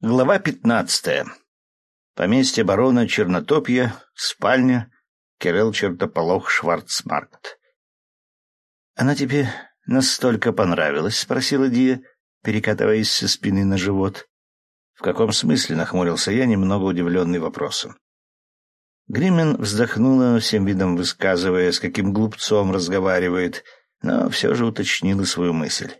Глава пятнадцатая. Поместье барона Чернотопья, спальня, Кирилл Чертополох Шварцмаркт. «Она тебе настолько понравилась?» — спросила Дия, перекатываясь со спины на живот. «В каком смысле?» — нахмурился я, немного удивленный вопросом. Гримен вздохнула, всем видом высказывая, с каким глупцом разговаривает, но все же уточнила свою мысль.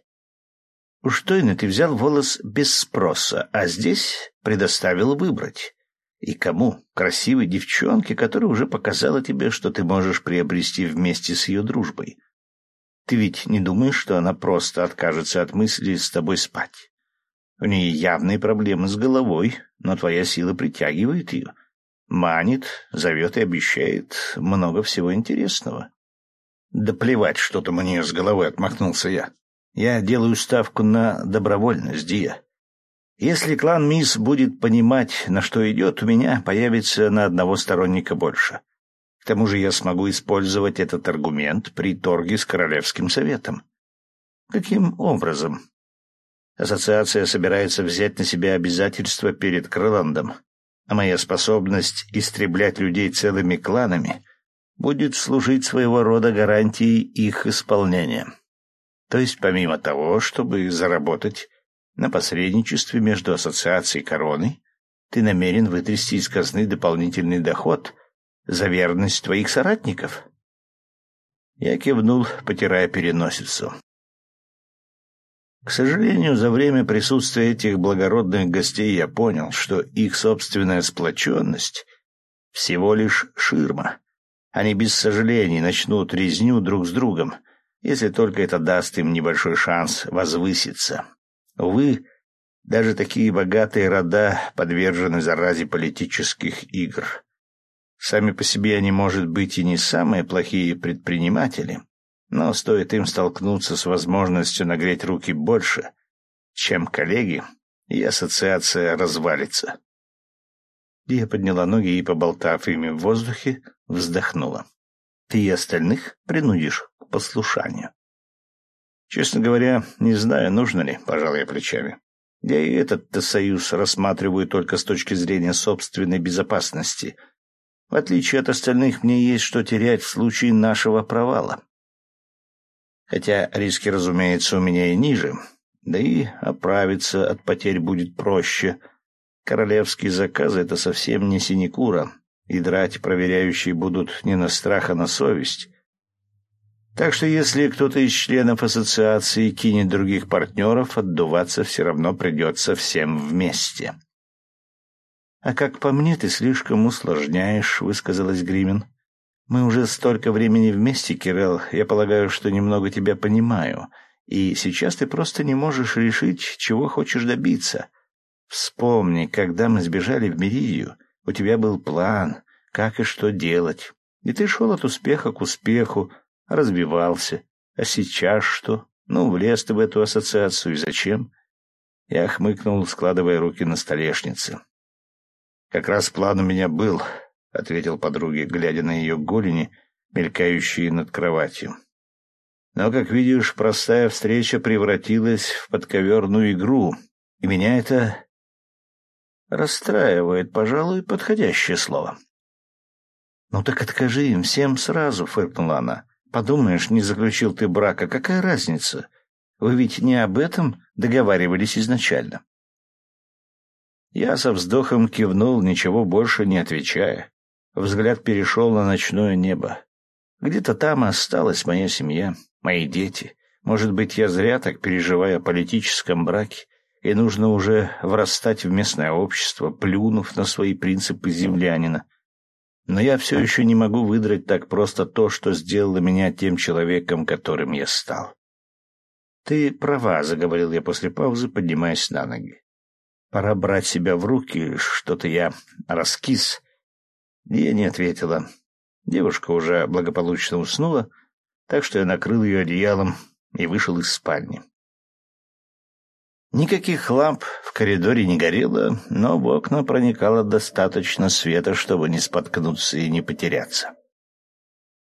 Уж точно ты взял волос без спроса, а здесь предоставил выбрать. И кому? Красивой девчонке, которая уже показала тебе, что ты можешь приобрести вместе с ее дружбой. Ты ведь не думаешь, что она просто откажется от мысли с тобой спать? У нее явные проблемы с головой, но твоя сила притягивает ее. Манит, зовет и обещает много всего интересного. Да плевать, что там у нее с головой, отмахнулся я. Я делаю ставку на добровольность, Дия. Если клан Мисс будет понимать, на что идет, у меня появится на одного сторонника больше. К тому же я смогу использовать этот аргумент при торге с Королевским советом. Каким образом? Ассоциация собирается взять на себя обязательства перед Крыландом, а моя способность истреблять людей целыми кланами будет служить своего рода гарантией их исполнения. То есть помимо того, чтобы заработать на посредничестве между ассоциацией короны, ты намерен вытрясти из казны дополнительный доход за верность твоих соратников? Я кивнул, потирая переносицу. К сожалению, за время присутствия этих благородных гостей я понял, что их собственная сплоченность — всего лишь ширма. Они без сожалений начнут резню друг с другом — если только это даст им небольшой шанс возвыситься. Увы, даже такие богатые рода подвержены заразе политических игр. Сами по себе они, может быть, и не самые плохие предприниматели, но стоит им столкнуться с возможностью нагреть руки больше, чем коллеги, и ассоциация развалится. Я подняла ноги и, поболтав ими в воздухе, вздохнула. Ты и остальных принудишь послушанию. Честно говоря, не знаю, нужно ли, пожал плечами. Я и этот-то союз рассматриваю только с точки зрения собственной безопасности. В отличие от остальных, мне есть что терять в случае нашего провала. Хотя риски, разумеется, у меня и ниже, да и оправиться от потерь будет проще. Королевские заказы — это совсем не синекура, и драть проверяющие будут не на страх, а на совесть. Так что если кто-то из членов ассоциации кинет других партнеров, отдуваться все равно придется всем вместе. — А как по мне, ты слишком усложняешь, — высказалась Гримен. — Мы уже столько времени вместе, Кирилл, я полагаю, что немного тебя понимаю, и сейчас ты просто не можешь решить, чего хочешь добиться. Вспомни, когда мы сбежали в Меридию, у тебя был план, как и что делать, и ты шел от успеха к успеху, развивался. А сейчас что? Ну, влез ты в эту ассоциацию, и зачем? Я хмыкнул, складывая руки на столешнице. «Как раз план у меня был», — ответил подруге, глядя на ее голени, мелькающие над кроватью. «Но, как видишь, простая встреча превратилась в подковерную игру, и меня это расстраивает, пожалуй, подходящее слово». «Ну так откажи им всем сразу», — фыркнула она. Подумаешь, не заключил ты брака, какая разница? Вы ведь не об этом договаривались изначально. Я со вздохом кивнул, ничего больше не отвечая. Взгляд перешел на ночное небо. Где-то там осталась моя семья, мои дети. Может быть, я зря так переживаю о политическом браке, и нужно уже врастать в местное общество, плюнув на свои принципы землянина — но я все еще не могу выдрать так просто то, что сделало меня тем человеком, которым я стал. «Ты права», — заговорил я после паузы, поднимаясь на ноги. «Пора брать себя в руки, что-то я раскис». Я не ответила. Девушка уже благополучно уснула, так что я накрыл ее одеялом и вышел из спальни. Никаких ламп в коридоре не горело, но в окна проникало достаточно света, чтобы не споткнуться и не потеряться.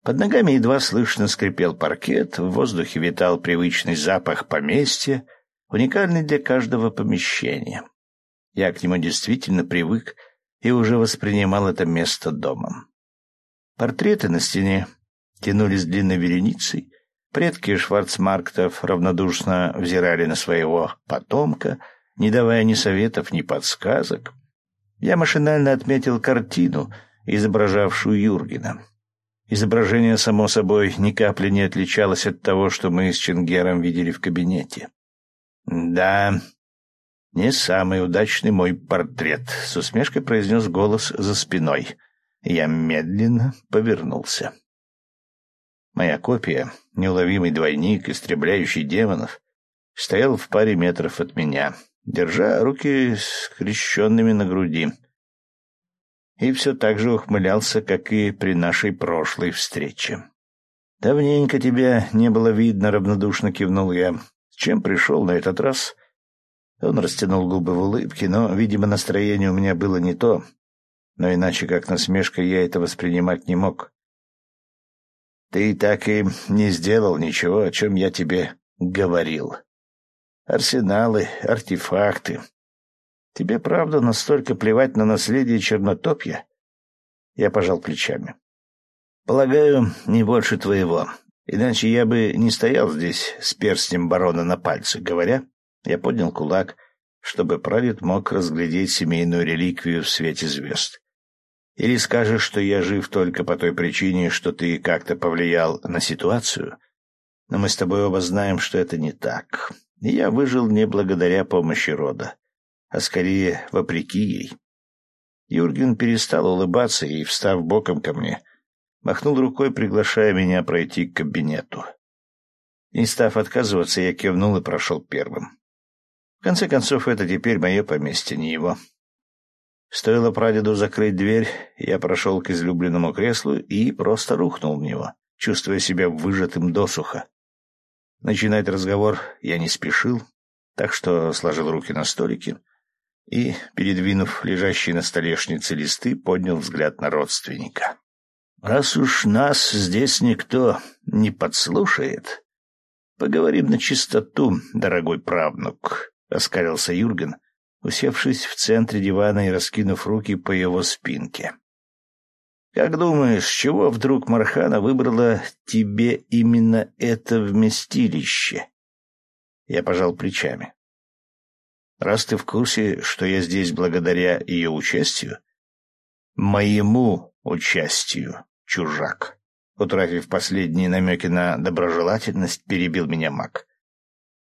Под ногами едва слышно скрипел паркет, в воздухе витал привычный запах поместья, уникальный для каждого помещения. Я к нему действительно привык и уже воспринимал это место домом. Портреты на стене тянулись длинной вереницей, предки Шварцмарктов равнодушно взирали на своего потомка, не давая ни советов, ни подсказок. Я машинально отметил картину, изображавшую Юргена. Изображение, само собой, ни капли не отличалось от того, что мы с Чингером видели в кабинете. «Да, не самый удачный мой портрет», — с усмешкой произнес голос за спиной. Я медленно повернулся. Моя копия, неуловимый двойник, истребляющий демонов, стоял в паре метров от меня, держа руки скрещенными на груди — и все так же ухмылялся, как и при нашей прошлой встрече. «Давненько тебя не было видно», — равнодушно кивнул я. «С чем пришел на этот раз?» Он растянул губы в улыбке, но, видимо, настроение у меня было не то, но иначе как насмешка я это воспринимать не мог. «Ты так и не сделал ничего, о чем я тебе говорил. Арсеналы, артефакты, Тебе, правда, настолько плевать на наследие Чернотопья? Я пожал плечами. Полагаю, не больше твоего. Иначе я бы не стоял здесь с перстнем барона на пальце. Говоря, я поднял кулак, чтобы прадед мог разглядеть семейную реликвию в свете звезд. Или скажешь, что я жив только по той причине, что ты как-то повлиял на ситуацию? Но мы с тобой оба знаем, что это не так. Я выжил не благодаря помощи рода а скорее вопреки ей. Юрген перестал улыбаться и, встав боком ко мне, махнул рукой, приглашая меня пройти к кабинету. Не став отказываться, я кивнул и прошел первым. В конце концов, это теперь мое поместье, не его. Стоило прадеду закрыть дверь, я прошел к излюбленному креслу и просто рухнул в него, чувствуя себя выжатым досуха. Начинать разговор я не спешил, так что сложил руки на столике и, передвинув лежащие на столешнице листы, поднял взгляд на родственника. «Раз уж нас здесь никто не подслушает, поговорим на чистоту, дорогой правнук», — оскалился Юрген, усевшись в центре дивана и раскинув руки по его спинке. «Как думаешь, чего вдруг Мархана выбрала тебе именно это вместилище?» Я пожал плечами. Раз ты в курсе, что я здесь благодаря ее участию? Моему участию, чужак. Утратив последние намеки на доброжелательность, перебил меня маг.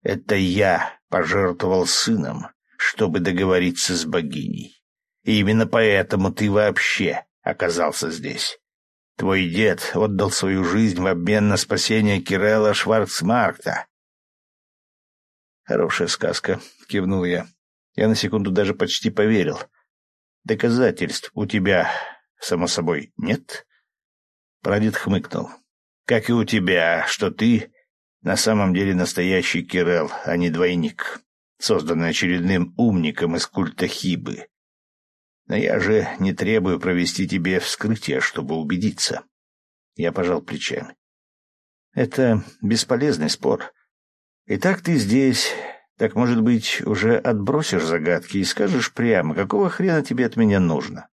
Это я пожертвовал сыном, чтобы договориться с богиней. И именно поэтому ты вообще оказался здесь. Твой дед отдал свою жизнь в обмен на спасение Кирелла Шварцмаркта. «Хорошая сказка», — кивнул я. Я на секунду даже почти поверил. «Доказательств у тебя, само собой, нет?» Прадед хмыкнул. «Как и у тебя, что ты на самом деле настоящий Кирелл, а не двойник, созданный очередным умником из культа Хибы. Но я же не требую провести тебе вскрытие, чтобы убедиться». Я пожал плечами. «Это бесполезный спор. Итак, ты здесь, так, может быть, уже отбросишь загадки и скажешь прямо, какого хрена тебе от меня нужно?»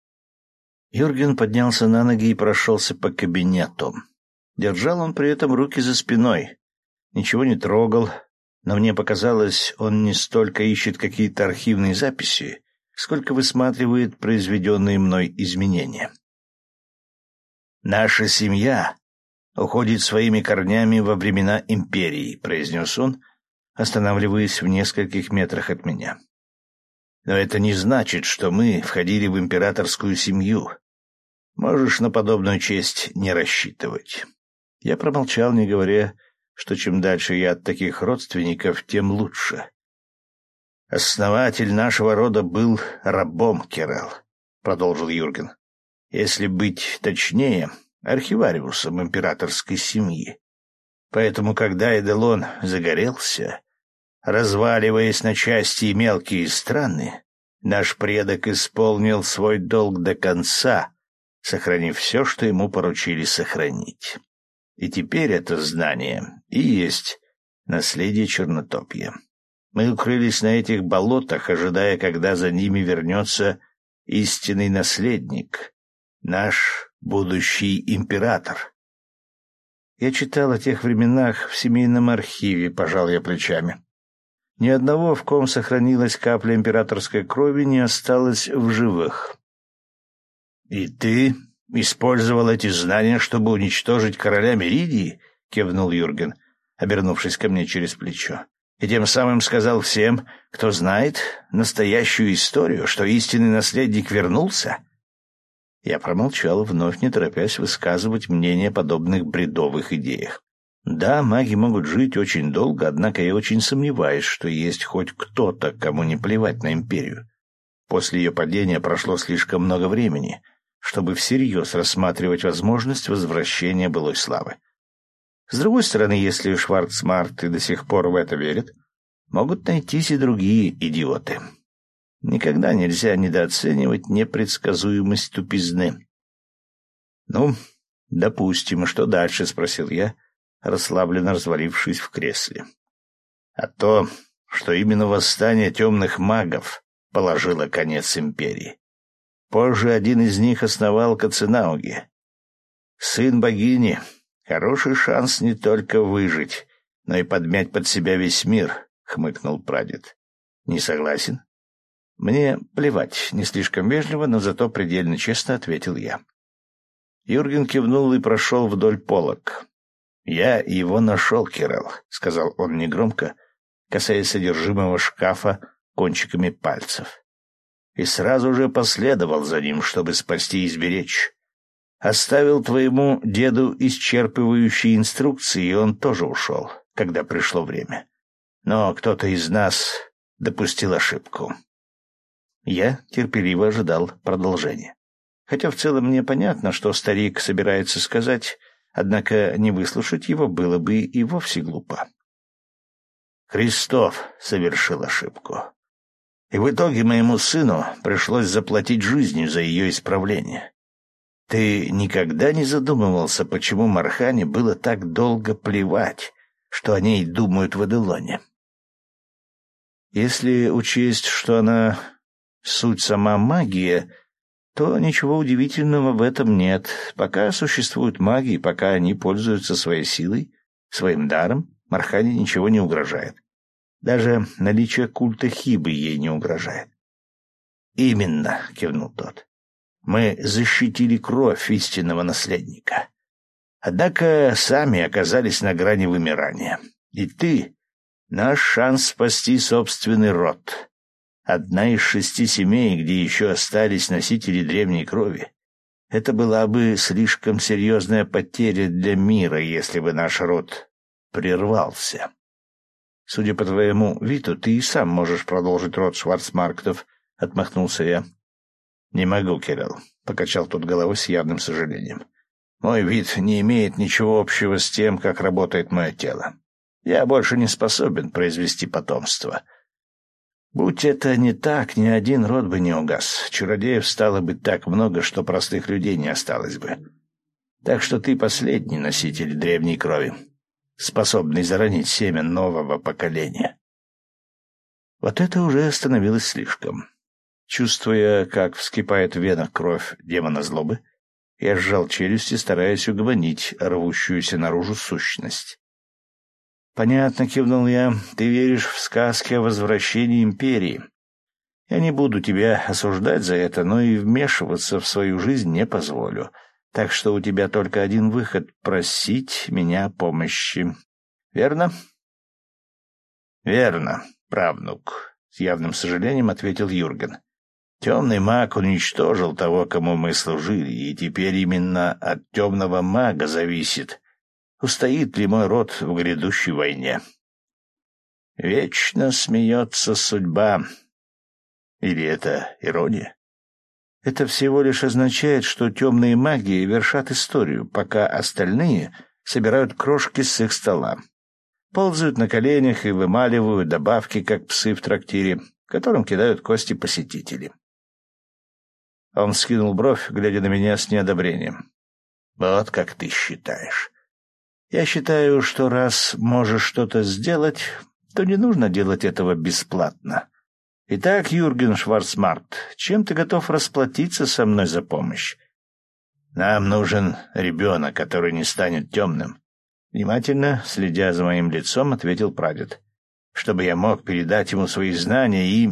Юрген поднялся на ноги и прошелся по кабинету. Держал он при этом руки за спиной. Ничего не трогал, но мне показалось, он не столько ищет какие-то архивные записи, сколько высматривает произведенные мной изменения. «Наша семья уходит своими корнями во времена империи», — произнес он, останавливаясь в нескольких метрах от меня. «Но это не значит, что мы входили в императорскую семью. Можешь на подобную честь не рассчитывать». Я промолчал, не говоря, что чем дальше я от таких родственников, тем лучше. «Основатель нашего рода был рабом, Керел», — продолжил Юрген. «Если быть точнее, архивариусом императорской семьи. Поэтому, когда Эделон загорелся, разваливаясь на части и мелкие страны, наш предок исполнил свой долг до конца, сохранив все, что ему поручили сохранить. И теперь это знание и есть наследие Чернотопья. Мы укрылись на этих болотах, ожидая, когда за ними вернется истинный наследник, наш будущий император. Я читал о тех временах в семейном архиве, пожал я плечами. Ни одного, в ком сохранилась капля императорской крови, не осталось в живых. «И ты использовал эти знания, чтобы уничтожить короля Меридии?» — кивнул Юрген, обернувшись ко мне через плечо и тем самым сказал всем, кто знает настоящую историю, что истинный наследник вернулся? Я промолчал, вновь не торопясь высказывать мнение о подобных бредовых идеях. Да, маги могут жить очень долго, однако я очень сомневаюсь, что есть хоть кто-то, кому не плевать на империю. После ее падения прошло слишком много времени, чтобы всерьез рассматривать возможность возвращения былой славы. С другой стороны, если Шварцмарт и до сих пор в это верит, могут найтись и другие идиоты. Никогда нельзя недооценивать непредсказуемость тупизны. «Ну, допустим, что дальше?» — спросил я, расслабленно развалившись в кресле. «А то, что именно восстание темных магов положило конец империи. Позже один из них основал Каценауги. Сын богини, Хороший шанс не только выжить, но и подмять под себя весь мир, — хмыкнул прадед. — Не согласен? — Мне плевать, не слишком вежливо, но зато предельно честно ответил я. Юрген кивнул и прошел вдоль полок. — Я его нашел, Кирилл, — сказал он негромко, касаясь содержимого шкафа кончиками пальцев. И сразу же последовал за ним, чтобы спасти и сберечь. Оставил твоему деду исчерпывающие инструкции, и он тоже ушел, когда пришло время. Но кто-то из нас допустил ошибку. Я терпеливо ожидал продолжения. Хотя в целом мне понятно, что старик собирается сказать, однако не выслушать его было бы и вовсе глупо. Христов совершил ошибку. И в итоге моему сыну пришлось заплатить жизнью за ее исправление. Ты никогда не задумывался, почему Мархане было так долго плевать, что о ней думают в Аделоне? Если учесть, что она суть сама магия, то ничего удивительного в этом нет. Пока существуют маги, пока они пользуются своей силой, своим даром, Мархане ничего не угрожает. Даже наличие культа Хибы ей не угрожает. «Именно», — кивнул тот. Мы защитили кровь истинного наследника. Однако сами оказались на грани вымирания. И ты — наш шанс спасти собственный род. Одна из шести семей, где еще остались носители древней крови. Это была бы слишком серьезная потеря для мира, если бы наш род прервался. Судя по твоему виду, ты и сам можешь продолжить род Шварцмарктов, — отмахнулся я. «Не могу, Кирилл», — покачал тот головой с явным сожалением. «Мой вид не имеет ничего общего с тем, как работает мое тело. Я больше не способен произвести потомство. Будь это не так, ни один род бы не угас. Чародеев стало бы так много, что простых людей не осталось бы. Так что ты последний носитель древней крови, способный заронить семя нового поколения». Вот это уже становилось слишком. Чувствуя, как вскипает в венах кровь демона злобы, я сжал челюсти, стараясь угомонить рвущуюся наружу сущность. «Понятно», — кивнул я, — «ты веришь в сказки о возвращении империи. Я не буду тебя осуждать за это, но и вмешиваться в свою жизнь не позволю. Так что у тебя только один выход — просить меня помощи. Верно?» «Верно, правнук», — с явным сожалением ответил Юрген. Темный маг уничтожил того, кому мы служили, и теперь именно от темного мага зависит, устоит ли мой род в грядущей войне. Вечно смеется судьба. Или это ирония? Это всего лишь означает, что темные маги вершат историю, пока остальные собирают крошки с их стола. Ползают на коленях и вымаливают добавки, как псы в трактире, которым кидают кости посетители. Он скинул бровь, глядя на меня с неодобрением. «Вот как ты считаешь. Я считаю, что раз можешь что-то сделать, то не нужно делать этого бесплатно. Итак, Юрген Шварцмарт, чем ты готов расплатиться со мной за помощь? Нам нужен ребенок, который не станет темным. Внимательно, следя за моим лицом, ответил прадед. Чтобы я мог передать ему свои знания и...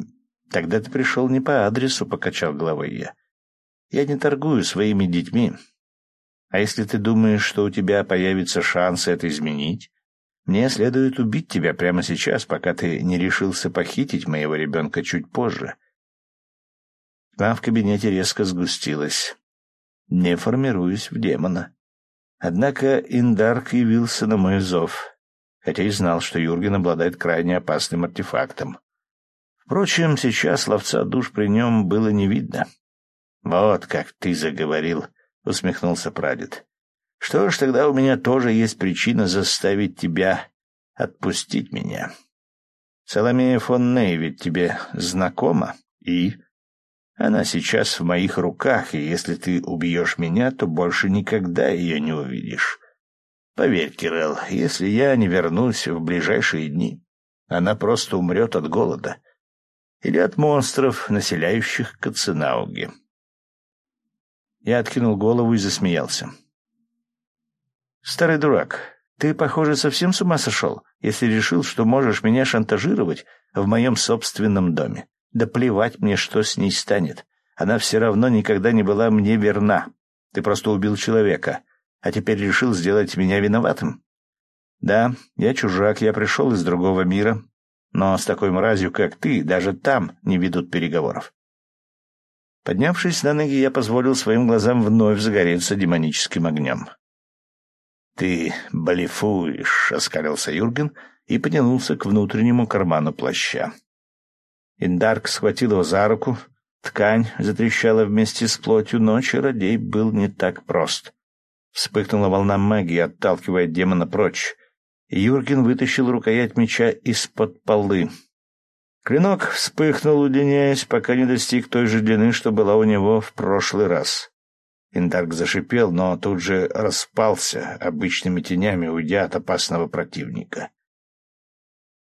Тогда ты пришел не по адресу, покачал головой я. Я не торгую своими детьми. А если ты думаешь, что у тебя появится шанс это изменить, мне следует убить тебя прямо сейчас, пока ты не решился похитить моего ребенка чуть позже. Тьма в кабинете резко сгустилась. Не формируюсь в демона. Однако Индарк явился на мой зов, хотя и знал, что Юрген обладает крайне опасным артефактом. Впрочем, сейчас ловца душ при нем было не видно. — Вот как ты заговорил, — усмехнулся прадед. — Что ж, тогда у меня тоже есть причина заставить тебя отпустить меня. Соломея фон Ней ведь тебе знакома, и... Она сейчас в моих руках, и если ты убьешь меня, то больше никогда ее не увидишь. Поверь, Кирелл, если я не вернусь в ближайшие дни, она просто умрет от голода. Или от монстров, населяющих Каценауги. Я откинул голову и засмеялся. «Старый дурак, ты, похоже, совсем с ума сошел, если решил, что можешь меня шантажировать в моем собственном доме. Да плевать мне, что с ней станет. Она все равно никогда не была мне верна. Ты просто убил человека, а теперь решил сделать меня виноватым. Да, я чужак, я пришел из другого мира, но с такой мразью, как ты, даже там не ведут переговоров. Поднявшись на ноги, я позволил своим глазам вновь загореться демоническим огнем. «Ты блефуешь», — оскалился Юрген и потянулся к внутреннему карману плаща. Индарк схватил его за руку. Ткань затрещала вместе с плотью, но чародей был не так прост. Вспыхнула волна магии, отталкивая демона прочь. Юрген вытащил рукоять меча из-под полы. Клинок вспыхнул, удлиняясь, пока не достиг той же длины, что была у него в прошлый раз. Индарк зашипел, но тут же распался обычными тенями, уйдя от опасного противника.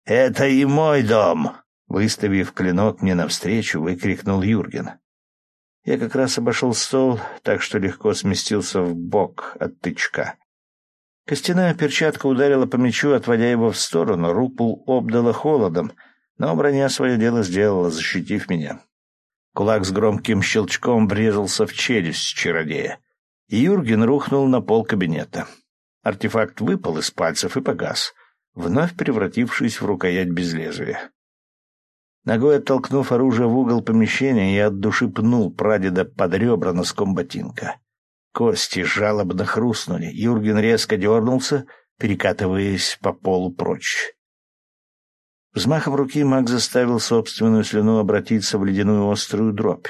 «Это и мой дом!» Выставив клинок мне навстречу, выкрикнул Юрген. Я как раз обошел стол, так что легко сместился в бок от тычка. Костяная перчатка ударила по мячу, отводя его в сторону, руку обдала холодом, но броня свое дело сделала, защитив меня. Кулак с громким щелчком врезался в челюсть чародея, Юрген рухнул на пол кабинета. Артефакт выпал из пальцев и погас, вновь превратившись в рукоять без лезвия. Ногой оттолкнув оружие в угол помещения, я от души пнул прадеда под ребра носком ботинка. Кости жалобно хрустнули. Юрген резко дернулся, перекатываясь по полу прочь. Взмахом руки маг заставил собственную слюну обратиться в ледяную острую дробь,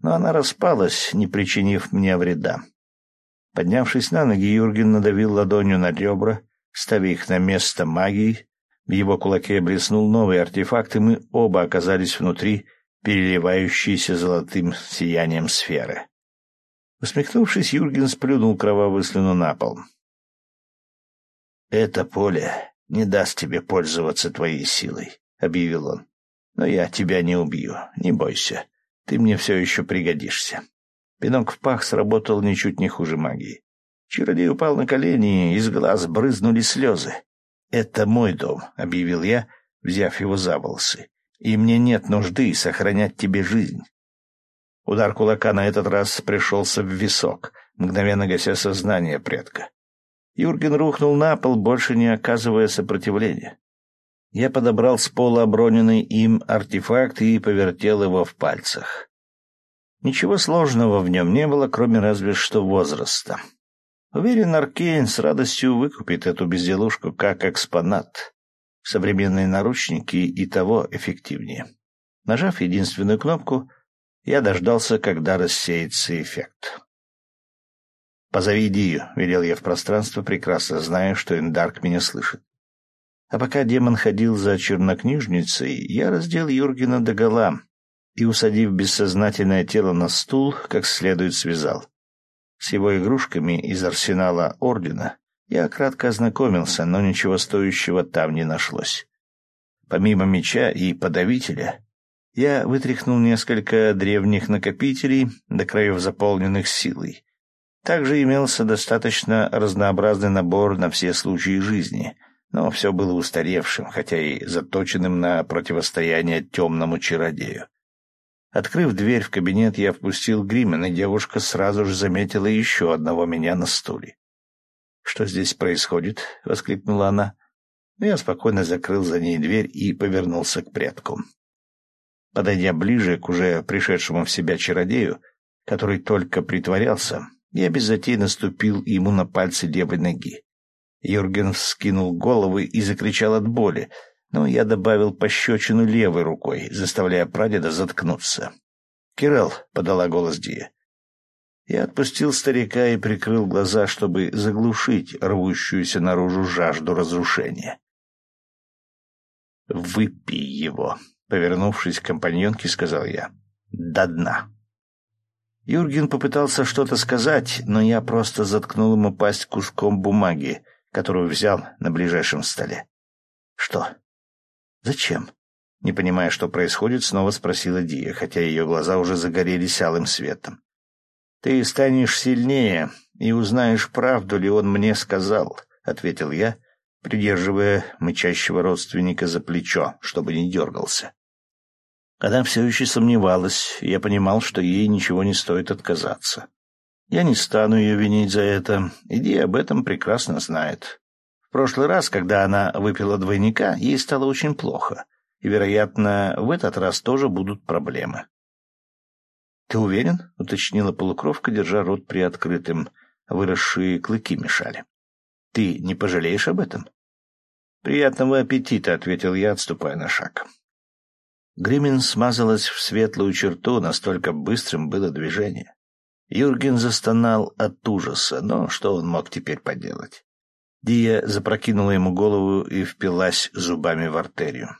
но она распалась, не причинив мне вреда. Поднявшись на ноги, Юрген надавил ладонью на ребра, ставя их на место магией, в его кулаке блеснул новый артефакт, и мы оба оказались внутри переливающейся золотым сиянием сферы. Усмехнувшись, Юрген сплюнул кровавую слюну на пол. «Это поле не даст тебе пользоваться твоей силой», — объявил он. «Но я тебя не убью, не бойся. Ты мне все еще пригодишься». Пинок в пах сработал ничуть не хуже магии. Чародей упал на колени, из глаз брызнули слезы. «Это мой дом», — объявил я, взяв его за волосы. «И мне нет нужды сохранять тебе жизнь». Удар кулака на этот раз пришелся в висок, мгновенно гася сознание предка. Юрген рухнул на пол, больше не оказывая сопротивления. Я подобрал с пола оброненный им артефакт и повертел его в пальцах. Ничего сложного в нем не было, кроме разве что возраста. Уверен, Аркейн с радостью выкупит эту безделушку как экспонат. Современные наручники и того эффективнее. Нажав единственную кнопку, я дождался, когда рассеется эффект. «Позови Дию», — велел я в пространство, прекрасно зная, что Эндарк меня слышит. А пока демон ходил за чернокнижницей, я раздел Юргена догола и, усадив бессознательное тело на стул, как следует связал. С его игрушками из арсенала Ордена я кратко ознакомился, но ничего стоящего там не нашлось. Помимо меча и подавителя, я вытряхнул несколько древних накопителей, до краев заполненных силой. Также имелся достаточно разнообразный набор на все случаи жизни, но все было устаревшим, хотя и заточенным на противостояние темному чародею. Открыв дверь в кабинет, я впустил Гримен, и девушка сразу же заметила еще одного меня на стуле. «Что здесь происходит?» — воскликнула она. Я спокойно закрыл за ней дверь и повернулся к предку. Подойдя ближе к уже пришедшему в себя чародею, который только притворялся, я без затей наступил ему на пальцы левой ноги. Юрген вскинул голову и закричал от боли, но я добавил пощечину левой рукой, заставляя прадеда заткнуться. «Кирелл», — подала голос Дия. Я отпустил старика и прикрыл глаза, чтобы заглушить рвущуюся наружу жажду разрушения. «Выпей его», — повернувшись к компаньонке, сказал я. «До дна». Юрген попытался что-то сказать, но я просто заткнул ему пасть куском бумаги, которую взял на ближайшем столе. «Что? Зачем?» Не понимая, что происходит, снова спросила Дия, хотя ее глаза уже загорелись алым светом. «Ты станешь сильнее и узнаешь, правду ли он мне сказал», — ответил я, придерживая мычащего родственника за плечо, чтобы не дергался. Она все еще сомневалась, и я понимал, что ей ничего не стоит отказаться. Я не стану ее винить за это, Иди об этом прекрасно знает. В прошлый раз, когда она выпила двойника, ей стало очень плохо, и, вероятно, в этот раз тоже будут проблемы. «Ты уверен?» — уточнила полукровка, держа рот приоткрытым. Выросшие клыки мешали. «Ты не пожалеешь об этом?» «Приятного аппетита», — ответил я, отступая на шаг. Гримин смазалась в светлую черту, настолько быстрым было движение. Юрген застонал от ужаса, но что он мог теперь поделать? Дия запрокинула ему голову и впилась зубами в артерию.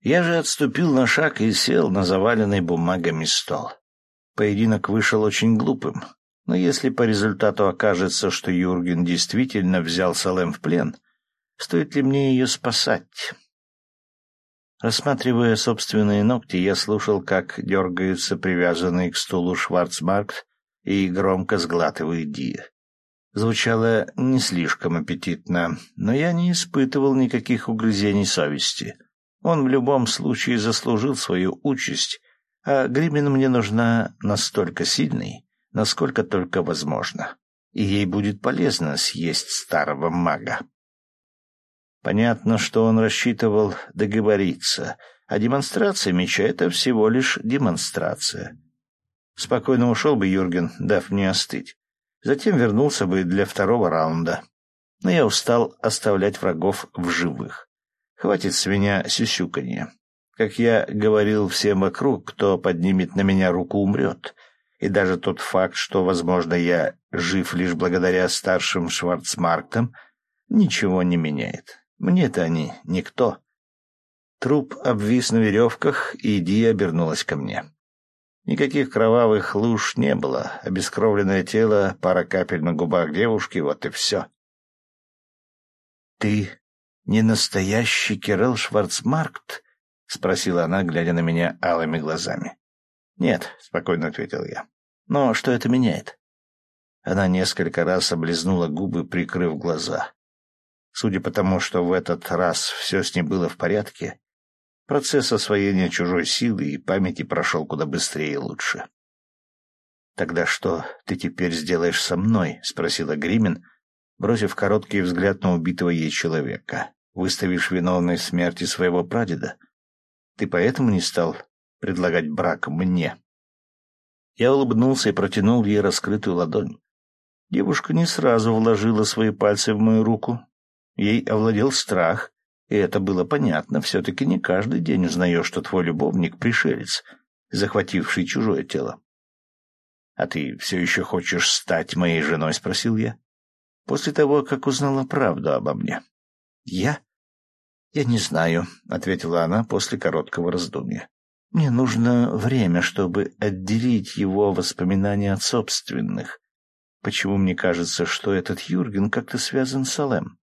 Я же отступил на шаг и сел на заваленный бумагами стол. Поединок вышел очень глупым, но если по результату окажется, что Юрген действительно взял Салем в плен, стоит ли мне ее спасать? Рассматривая собственные ногти, я слушал, как дергаются привязанные к стулу Шварцмаркт и громко сглатывает Дия. Звучало не слишком аппетитно, но я не испытывал никаких угрызений совести. Он в любом случае заслужил свою участь, а Гримин мне нужна настолько сильной, насколько только возможно, и ей будет полезно съесть старого мага. Понятно, что он рассчитывал договориться, а демонстрация меча — это всего лишь демонстрация. Спокойно ушел бы Юрген, дав мне остыть. Затем вернулся бы для второго раунда. Но я устал оставлять врагов в живых. Хватит с меня сюсюканья. Как я говорил всем вокруг, кто поднимет на меня руку, умрет. И даже тот факт, что, возможно, я жив лишь благодаря старшим Шварцмарктам, ничего не меняет. Мне-то они никто. Труп обвис на веревках, и Ди обернулась ко мне. Никаких кровавых луж не было, обескровленное тело, пара капель на губах девушки, вот и все. — Ты не настоящий Кирилл Шварцмаркт? — спросила она, глядя на меня алыми глазами. — Нет, — спокойно ответил я. — Но что это меняет? Она несколько раз облизнула губы, прикрыв глаза. Судя по тому, что в этот раз все с ней было в порядке, процесс освоения чужой силы и памяти прошел куда быстрее и лучше. «Тогда что ты теперь сделаешь со мной?» — спросила Гримин, бросив короткий взгляд на убитого ей человека. «Выставишь виновной смерти своего прадеда? Ты поэтому не стал предлагать брак мне?» Я улыбнулся и протянул ей раскрытую ладонь. Девушка не сразу вложила свои пальцы в мою руку, Ей овладел страх, и это было понятно. Все-таки не каждый день узнаешь, что твой любовник — пришелец, захвативший чужое тело. — А ты все еще хочешь стать моей женой? — спросил я. — После того, как узнала правду обо мне. — Я? — Я не знаю, — ответила она после короткого раздумья. — Мне нужно время, чтобы отделить его воспоминания от собственных. Почему мне кажется, что этот Юрген как-то связан с Алем?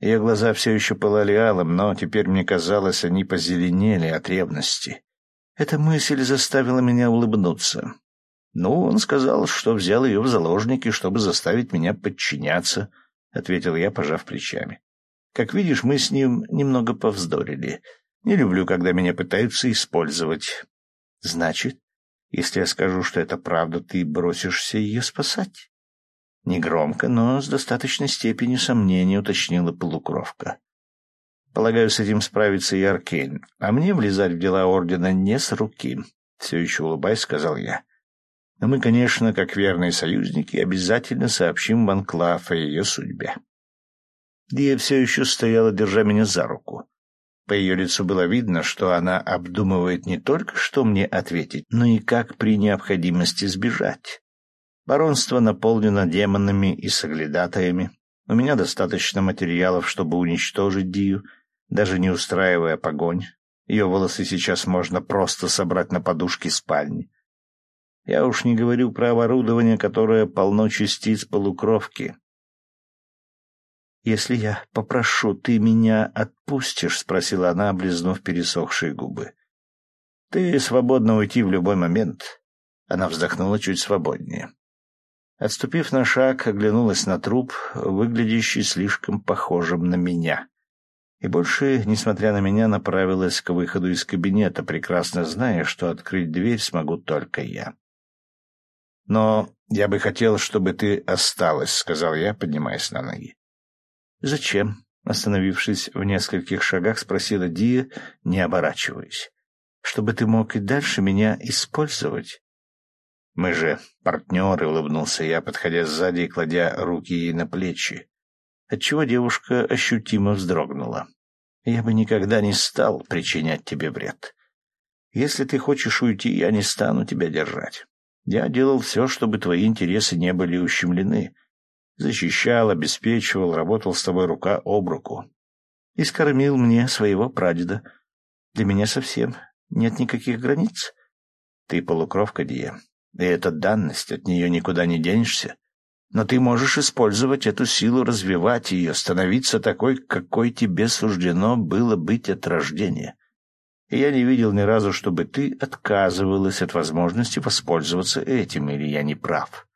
Ее глаза все еще пылали алым, но теперь мне казалось, они позеленели от ревности. Эта мысль заставила меня улыбнуться. «Ну, он сказал, что взял ее в заложники, чтобы заставить меня подчиняться», — ответил я, пожав плечами. «Как видишь, мы с ним немного повздорили. Не люблю, когда меня пытаются использовать». «Значит, если я скажу, что это правда, ты бросишься ее спасать?» Негромко, но с достаточной степенью сомнения уточнила полукровка. Полагаю, с этим справится и Аркейн, а мне влезать в дела Ордена не с руки, — все еще улыбаясь, сказал я. Но мы, конечно, как верные союзники, обязательно сообщим в Анклав о ее судьбе. Дия все еще стояла, держа меня за руку. По ее лицу было видно, что она обдумывает не только, что мне ответить, но и как при необходимости сбежать. Баронство наполнено демонами и соглядатаями. У меня достаточно материалов, чтобы уничтожить Дию, даже не устраивая погонь. Ее волосы сейчас можно просто собрать на подушке спальни. Я уж не говорю про оборудование, которое полно частиц полукровки. «Если я попрошу, ты меня отпустишь?» — спросила она, облизнув пересохшие губы. «Ты свободна уйти в любой момент». Она вздохнула чуть свободнее. Отступив на шаг, оглянулась на труп, выглядящий слишком похожим на меня. И больше, несмотря на меня, направилась к выходу из кабинета, прекрасно зная, что открыть дверь смогу только я. «Но я бы хотел, чтобы ты осталась», — сказал я, поднимаясь на ноги. «Зачем?» — остановившись в нескольких шагах, спросила Дия, не оборачиваясь. «Чтобы ты мог и дальше меня использовать?» «Мы же партнеры», — улыбнулся я, подходя сзади и кладя руки ей на плечи, отчего девушка ощутимо вздрогнула. «Я бы никогда не стал причинять тебе вред. Если ты хочешь уйти, я не стану тебя держать. Я делал все, чтобы твои интересы не были ущемлены. Защищал, обеспечивал, работал с тобой рука об руку. И скормил мне своего прадеда. Для меня совсем нет никаких границ. Ты полукровка, Дия. И это данность, от нее никуда не денешься. Но ты можешь использовать эту силу, развивать ее, становиться такой, какой тебе суждено было быть от рождения. И я не видел ни разу, чтобы ты отказывалась от возможности воспользоваться этим, или я не прав.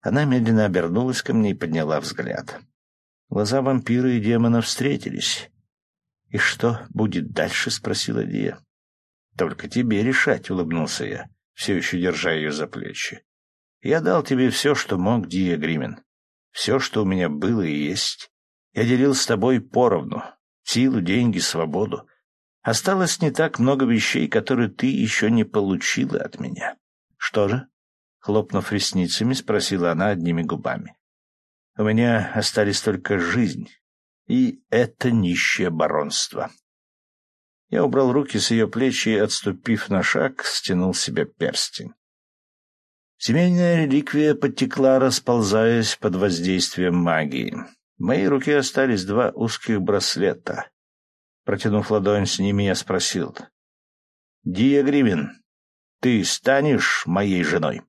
Она медленно обернулась ко мне и подняла взгляд. Глаза вампира и демона встретились. — И что будет дальше? — спросила Дия. — Только тебе решать, — улыбнулся я все еще держа ее за плечи. «Я дал тебе все, что мог, Дия Гримен. Все, что у меня было и есть. Я делил с тобой поровну. Силу, деньги, свободу. Осталось не так много вещей, которые ты еще не получила от меня. Что же?» Хлопнув ресницами, спросила она одними губами. «У меня остались только жизнь, и это нищее баронство. Я убрал руки с ее плеч и, отступив на шаг, стянул себе перстень. Семейная реликвия подтекла, расползаясь под воздействием магии. В моей руке остались два узких браслета. Протянув ладонь с ними, я спросил. — Дия ты станешь моей женой?